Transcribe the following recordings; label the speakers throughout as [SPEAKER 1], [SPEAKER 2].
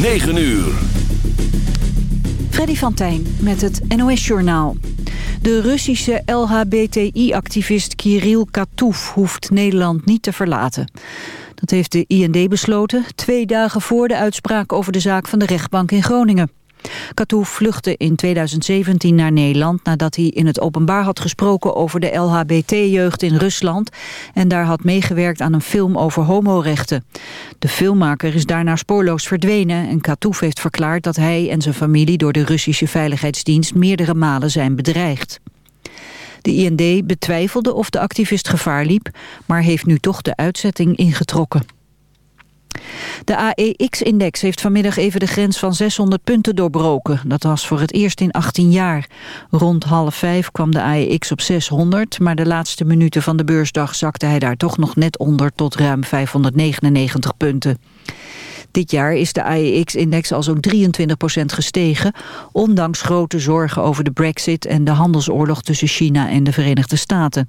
[SPEAKER 1] 9 uur.
[SPEAKER 2] Freddy van Tijn met het NOS-journaal. De Russische LHBTI-activist Kirill Katouf hoeft Nederland niet te verlaten. Dat heeft de IND besloten, twee dagen voor de uitspraak over de zaak van de rechtbank in Groningen. Katouf vluchtte in 2017 naar Nederland nadat hij in het openbaar had gesproken over de LHBT-jeugd in Rusland en daar had meegewerkt aan een film over homorechten. De filmmaker is daarna spoorloos verdwenen en Katouf heeft verklaard dat hij en zijn familie door de Russische Veiligheidsdienst meerdere malen zijn bedreigd. De IND betwijfelde of de activist gevaar liep, maar heeft nu toch de uitzetting ingetrokken. De AEX-index heeft vanmiddag even de grens van 600 punten doorbroken. Dat was voor het eerst in 18 jaar. Rond half vijf kwam de AEX op 600, maar de laatste minuten van de beursdag zakte hij daar toch nog net onder tot ruim 599 punten. Dit jaar is de AEX-index al zo'n 23% gestegen... ondanks grote zorgen over de brexit en de handelsoorlog tussen China en de Verenigde Staten.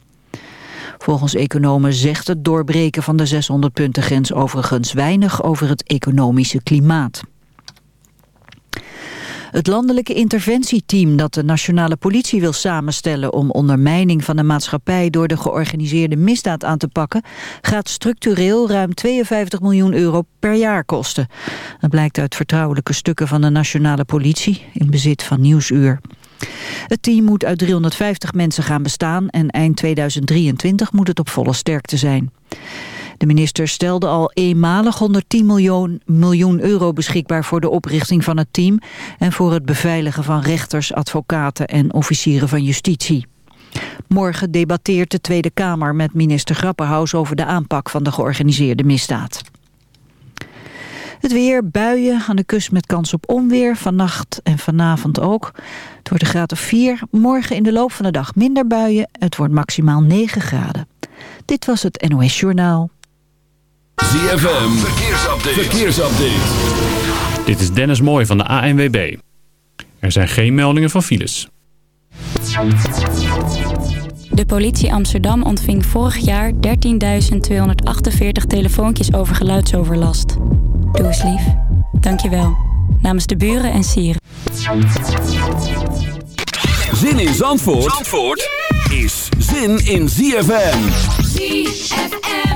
[SPEAKER 2] Volgens economen zegt het doorbreken van de 600-puntengrens overigens weinig over het economische klimaat. Het landelijke interventieteam dat de nationale politie wil samenstellen om ondermijning van de maatschappij door de georganiseerde misdaad aan te pakken, gaat structureel ruim 52 miljoen euro per jaar kosten. Dat blijkt uit vertrouwelijke stukken van de nationale politie in bezit van Nieuwsuur. Het team moet uit 350 mensen gaan bestaan en eind 2023 moet het op volle sterkte zijn. De minister stelde al eenmalig 110 miljoen, miljoen euro beschikbaar voor de oprichting van het team en voor het beveiligen van rechters, advocaten en officieren van justitie. Morgen debatteert de Tweede Kamer met minister Grapperhaus over de aanpak van de georganiseerde misdaad. Het weer, buien aan de kust met kans op onweer. Vannacht en vanavond ook. Het wordt een graad of 4. Morgen in de loop van de dag minder buien. Het wordt maximaal 9 graden. Dit was het NOS Journaal.
[SPEAKER 1] ZFM, verkeersupdate. verkeersupdate.
[SPEAKER 3] Dit is Dennis Mooij van de ANWB. Er zijn geen meldingen van files.
[SPEAKER 4] De politie Amsterdam ontving vorig jaar 13.248 telefoontjes over geluidsoverlast. Doe eens lief. Dankjewel. Namens de buren en sieren.
[SPEAKER 1] Zin in Zandvoort, Zandvoort is zin in ZFM. ZFM.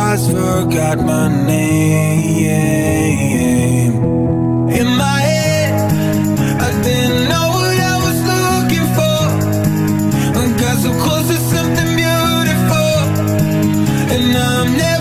[SPEAKER 5] God's
[SPEAKER 6] forgot my name. In my head, I didn't know what I was looking for. I got so close to something beautiful, and I'm never.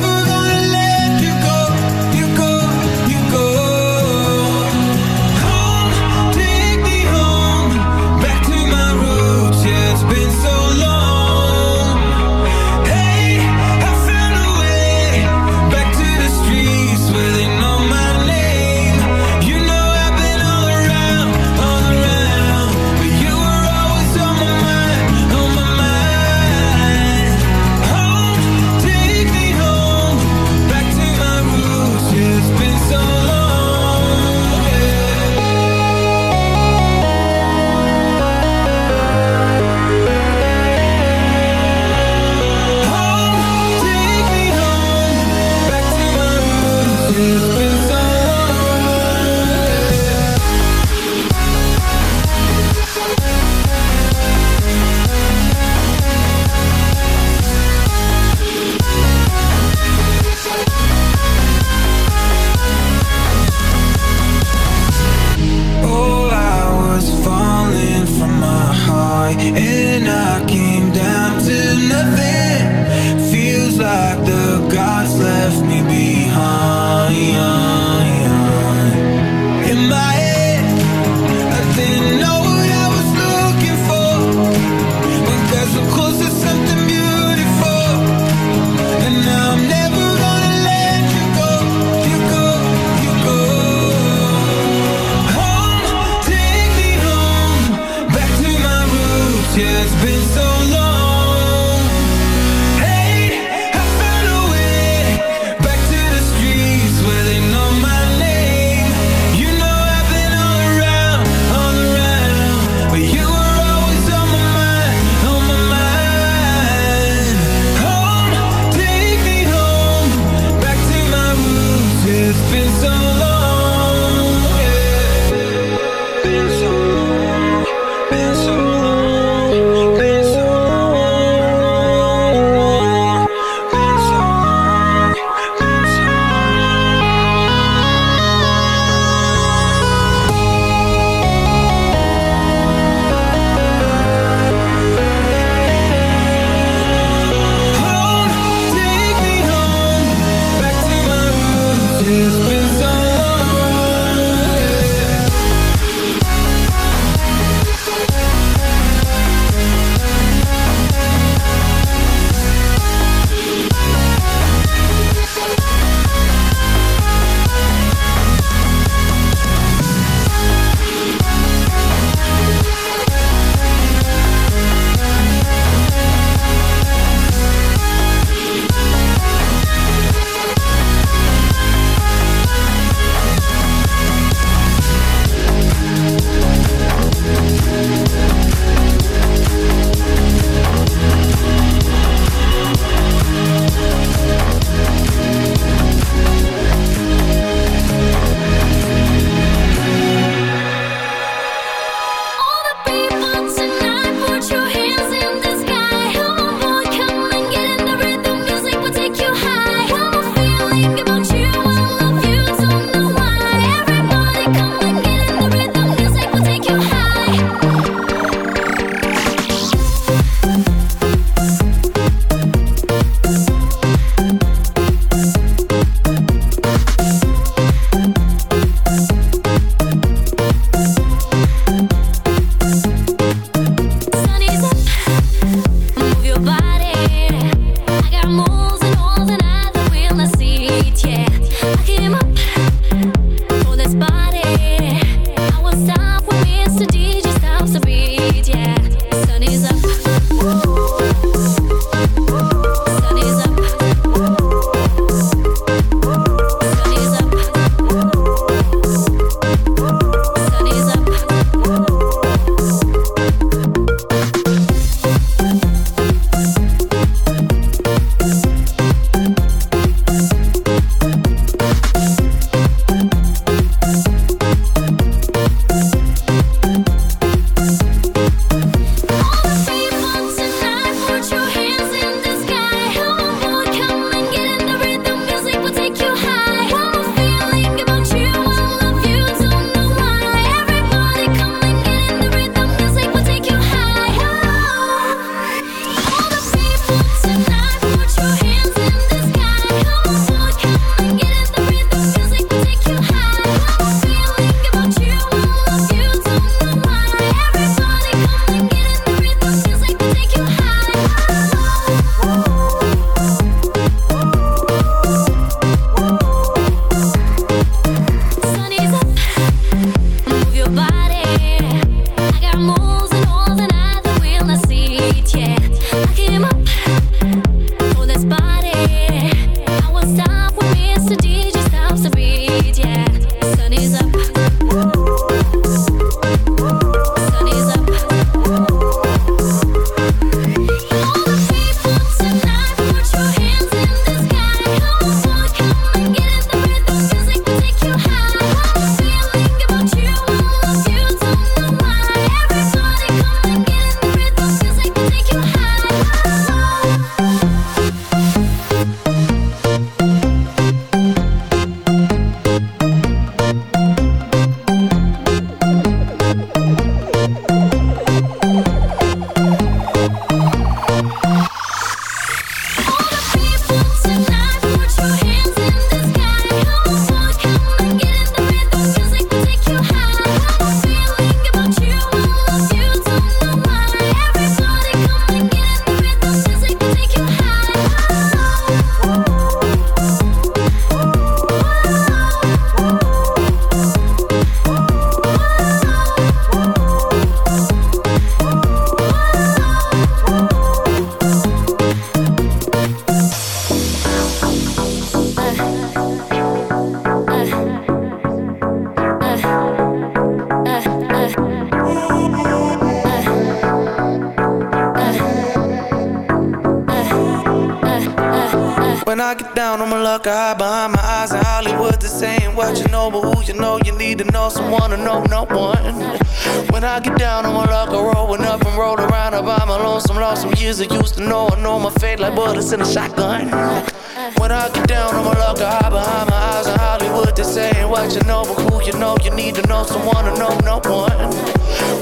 [SPEAKER 7] what you know, but who you know, you need to know someone to know no one.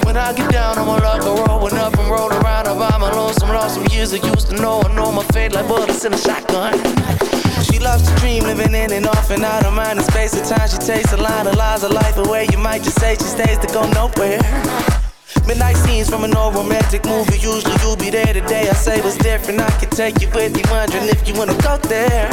[SPEAKER 7] When I get down on my luck, I'm rolling up and roll around. I'm by my lonesome, lost some years I used to know. I know my fate like bullets in a shotgun. She loves to dream, living in and off and out of mind and space and time. She takes a line of lies, a life away. You might just say she stays to go nowhere. Midnight scenes from an old romantic movie. Usually you be there today. I say what's different. I can take you with me, wondering if you wanna go there.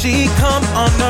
[SPEAKER 7] She
[SPEAKER 8] come on